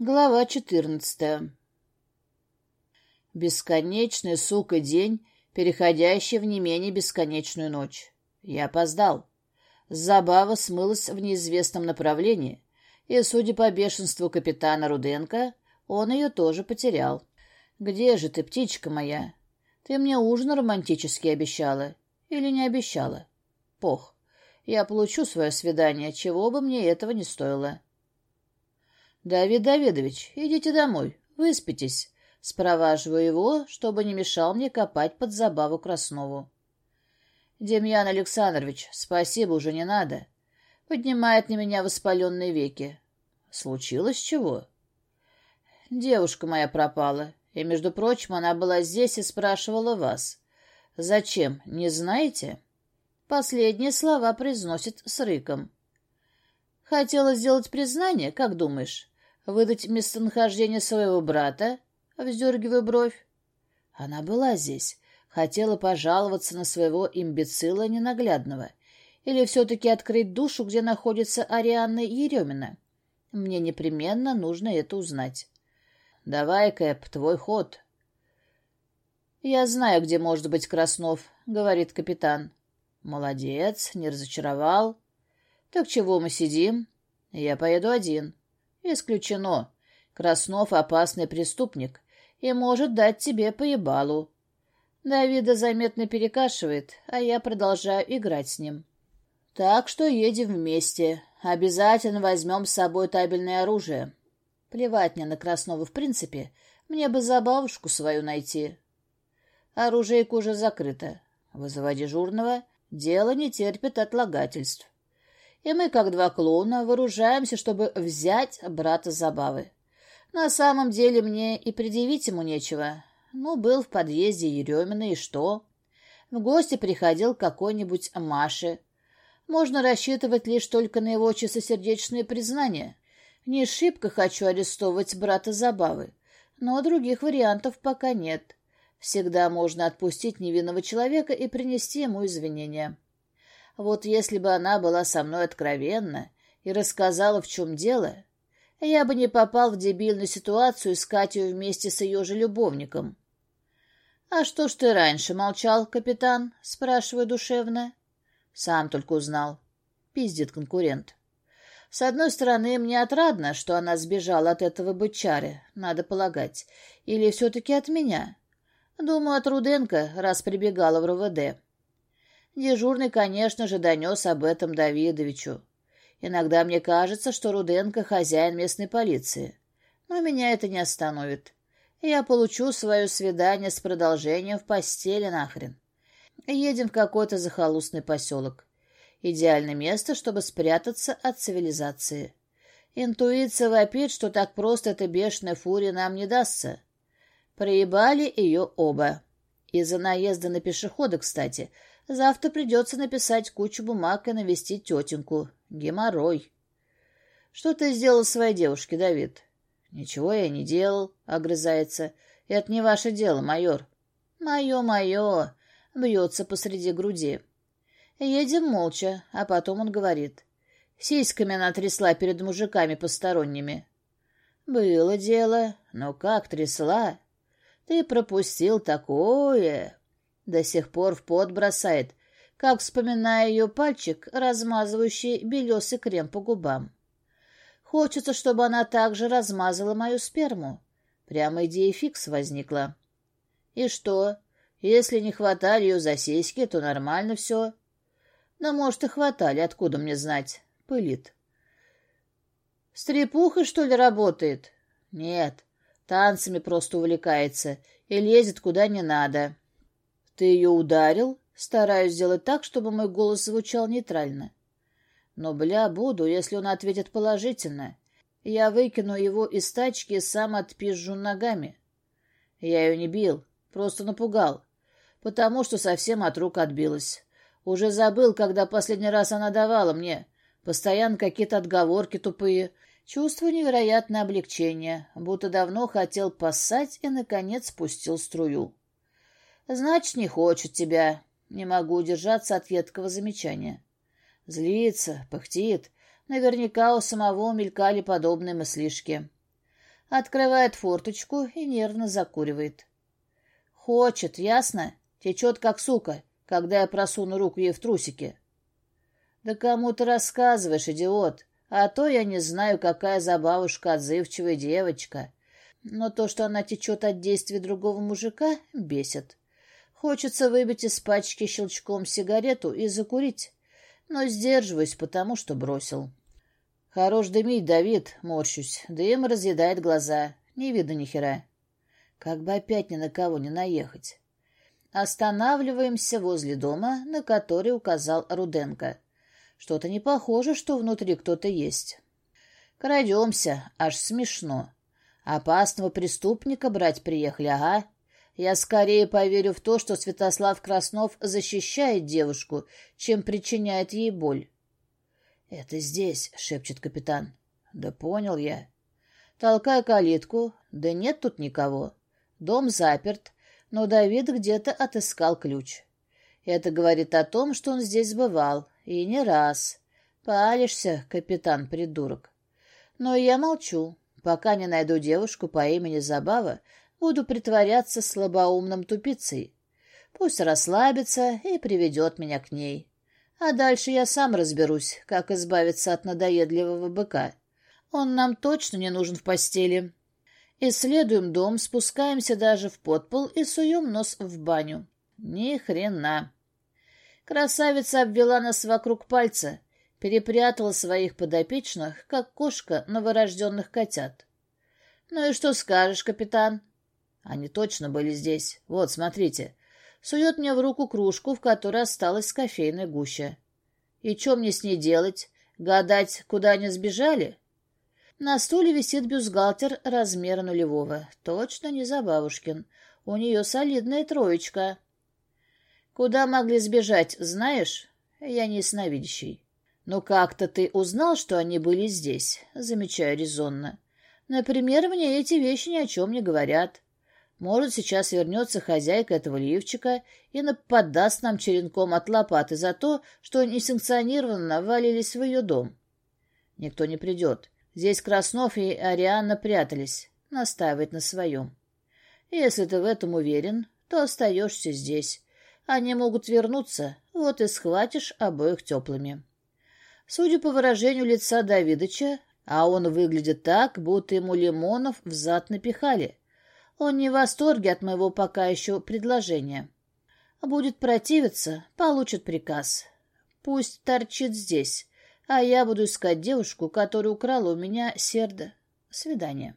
Глава четырнадцатая. Бесконечный, сука, день, переходящий в не менее бесконечную ночь. Я опоздал. Забава смылась в неизвестном направлении, и, судя по бешенству капитана Руденко, он ее тоже потерял. «Где же ты, птичка моя? Ты мне ужин романтический обещала. Или не обещала? Пох. Я получу свое свидание, чего бы мне этого не стоило». «Давид Давидович, идите домой, выспитесь». Спроваживаю его, чтобы не мешал мне копать под забаву Краснову. «Демьян Александрович, спасибо, уже не надо». Поднимает на меня воспаленные веки. «Случилось чего?» «Девушка моя пропала, и, между прочим, она была здесь и спрашивала вас. Зачем, не знаете?» Последние слова произносит с рыком. «Хотела сделать признание, как думаешь?» Выдать местонахождение своего брата? Вздергиваю бровь. Она была здесь. Хотела пожаловаться на своего имбецила ненаглядного. Или все-таки открыть душу, где находится Арианна Еремина. Мне непременно нужно это узнать. Давай, Кэп, твой ход. Я знаю, где может быть Краснов, говорит капитан. Молодец, не разочаровал. Так чего мы сидим? Я поеду один. Исключено. Краснов — опасный преступник и может дать тебе поебалу. Давида заметно перекашивает, а я продолжаю играть с ним. Так что едем вместе. Обязательно возьмем с собой табельное оружие. Плевать мне на Краснова в принципе. Мне бы забавушку свою найти. Оружейка уже закрыто. Вызывай дежурного. Дело не терпит отлагательств и мы, как два клоуна, вооружаемся, чтобы взять брата забавы. На самом деле мне и предъявить ему нечего. Ну, был в подъезде Еремина, и что? В гости приходил какой-нибудь Маше. Можно рассчитывать лишь только на его чистосердечное признание. Не шибко хочу арестовывать брата Забавы, но других вариантов пока нет. Всегда можно отпустить невинного человека и принести ему извинения. Вот если бы она была со мной откровенна и рассказала, в чем дело, я бы не попал в дебильную ситуацию искать ее вместе с ее же любовником. — А что ж ты раньше молчал, капитан? — спрашиваю душевно. — Сам только узнал. Пиздит конкурент. С одной стороны, мне отрадно, что она сбежала от этого бычаря, надо полагать, или все-таки от меня. Думаю, от Руденко, раз прибегала в РВД. Дежурный, конечно же, донес об этом Давидовичу. Иногда мне кажется, что Руденко хозяин местной полиции. Но меня это не остановит. Я получу свое свидание с продолжением в постели нахрен. Едем в какой-то захолустный поселок. Идеальное место, чтобы спрятаться от цивилизации. Интуиция вопит, что так просто эта бешеная фурия нам не дастся. Проебали ее оба. Из-за наезда на пешехода, кстати, Завтра придется написать кучу бумаг и навестить тетеньку. Геморрой. Что ты сделал своей девушке, Давид? Ничего я не делал, огрызается. Это не ваше дело, майор. Мое, мое. Бьется посреди груди. Едем молча, а потом он говорит. Сиськами она трясла перед мужиками посторонними. Было дело, но как трясла? Ты пропустил такое. До сих пор в пот бросает, как вспоминая ее пальчик, размазывающий белесый крем по губам. Хочется, чтобы она также размазала мою сперму. Прямо идея фикс возникла. И что? Если не хватали ее за сиськи, то нормально все. Но, может, и хватали, откуда мне знать? Пылит. Стрепуха, что ли, работает? Нет, танцами просто увлекается и лезет куда не надо. «Ты ее ударил?» Стараюсь сделать так, чтобы мой голос звучал нейтрально. Но, бля, буду, если он ответит положительно. Я выкину его из тачки и сам отпизжу ногами. Я ее не бил, просто напугал, потому что совсем от рук отбилась. Уже забыл, когда последний раз она давала мне. Постоянно какие-то отговорки тупые. Чувство невероятное облегчение, будто давно хотел поссать и, наконец, спустил струю. Значит, не хочет тебя. Не могу удержаться от едкого замечания. Злится, пыхтит. Наверняка у самого мелькали подобные мыслишки. Открывает форточку и нервно закуривает. Хочет, ясно? Течет, как сука, когда я просуну руку ей в трусики. Да кому ты рассказываешь, идиот? А то я не знаю, какая за бабушка отзывчивая девочка. Но то, что она течет от действия другого мужика, бесит. Хочется выбить из пачки щелчком сигарету и закурить, но сдерживаюсь, потому что бросил. Хорош дымить, Давид, морщусь. Дым разъедает глаза. Не видно ни хера. Как бы опять ни на кого не наехать. Останавливаемся возле дома, на который указал Руденко. Что-то не похоже, что внутри кто-то есть. Крадемся, аж смешно. Опасного преступника брать приехали, ага. Я скорее поверю в то, что Святослав Краснов защищает девушку, чем причиняет ей боль. — Это здесь, — шепчет капитан. — Да понял я. Толкаю калитку. Да нет тут никого. Дом заперт, но Давид где-то отыскал ключ. Это говорит о том, что он здесь бывал, и не раз. Палишься, капитан-придурок. Но я молчу. Пока не найду девушку по имени Забава, Буду притворяться слабоумным тупицей. Пусть расслабится и приведет меня к ней. А дальше я сам разберусь, как избавиться от надоедливого быка. Он нам точно не нужен в постели. Исследуем дом, спускаемся даже в подпол и суем нос в баню. Ни хрена. Красавица обвела нас вокруг пальца, перепрятала своих подопечных, как кошка новорожденных котят. «Ну и что скажешь, капитан?» Они точно были здесь. Вот, смотрите. Сует мне в руку кружку, в которой осталась кофейная гуща. И что мне с ней делать? Гадать, куда они сбежали? На стуле висит бюстгальтер размера нулевого. Точно не за бабушкин. У нее солидная троечка. Куда могли сбежать, знаешь? Я не ясновидящий. Но как-то ты узнал, что они были здесь, замечаю резонно. Например, мне эти вещи ни о чем не говорят. Может, сейчас вернется хозяйка этого лифчика и нападаст нам черенком от лопаты за то, что несанкционированно валились в ее дом. Никто не придет. Здесь Краснов и Арианна прятались. Настаивает на своем. Если ты в этом уверен, то остаешься здесь. Они могут вернуться, вот и схватишь обоих теплыми. Судя по выражению лица Давидыча, а он выглядит так, будто ему лимонов в зад напихали, он не в восторге от моего пока еще предложения. Будет противиться, получит приказ. Пусть торчит здесь, а я буду искать девушку, которая украла у меня сердце. Свидание.